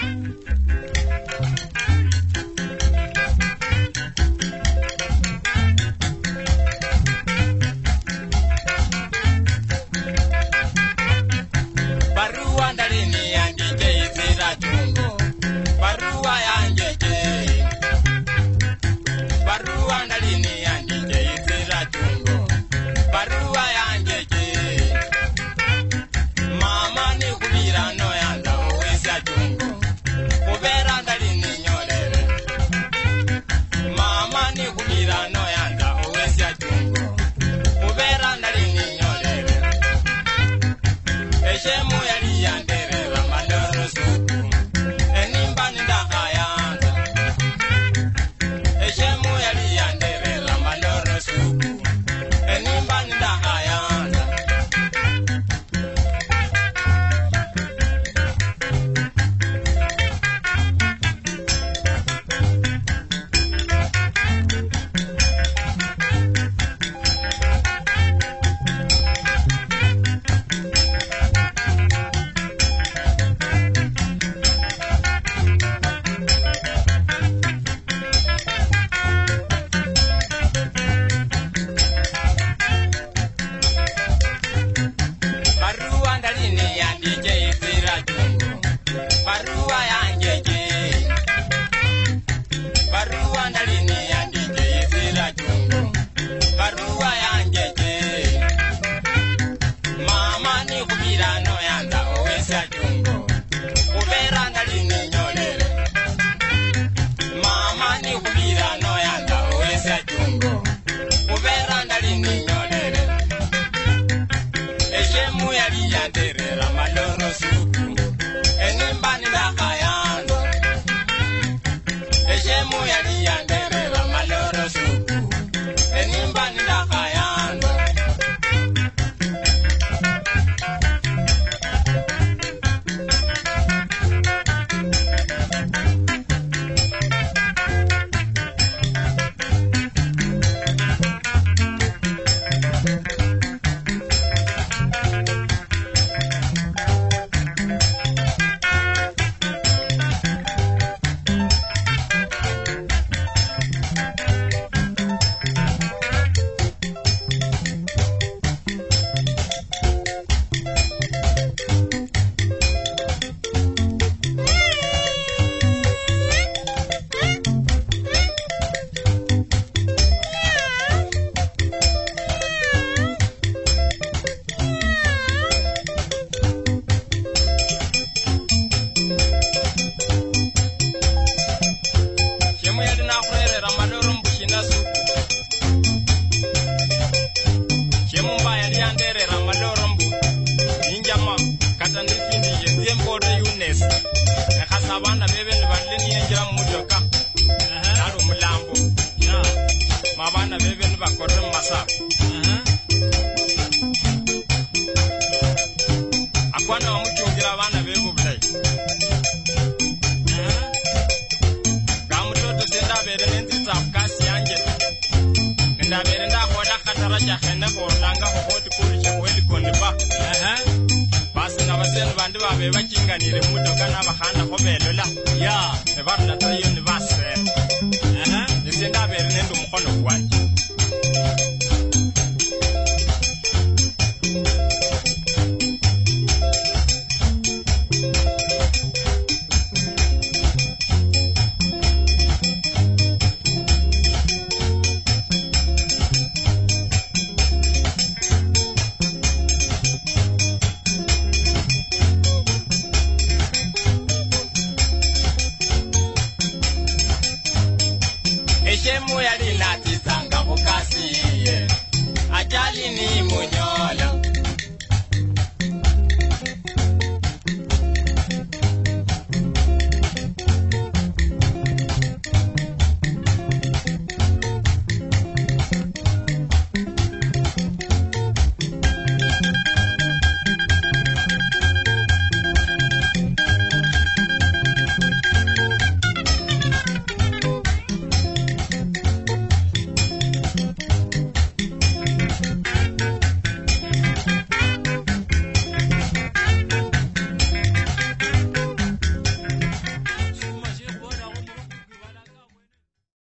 はい。Ese muy aliante whatsapp mhm. hakwana vamuchongera vana vevo kudai mhm. ngamutoto sendavere nenzidza kukasi yange ndavere ndakoda katara chakaenda korulanga kokoti kuri chekwelikonipa basi navaseni vandi vave vachinganire mudo kana vahanda kovelola ya evarinatsayoni vasere Shemu yali natizanga ajali ni munyo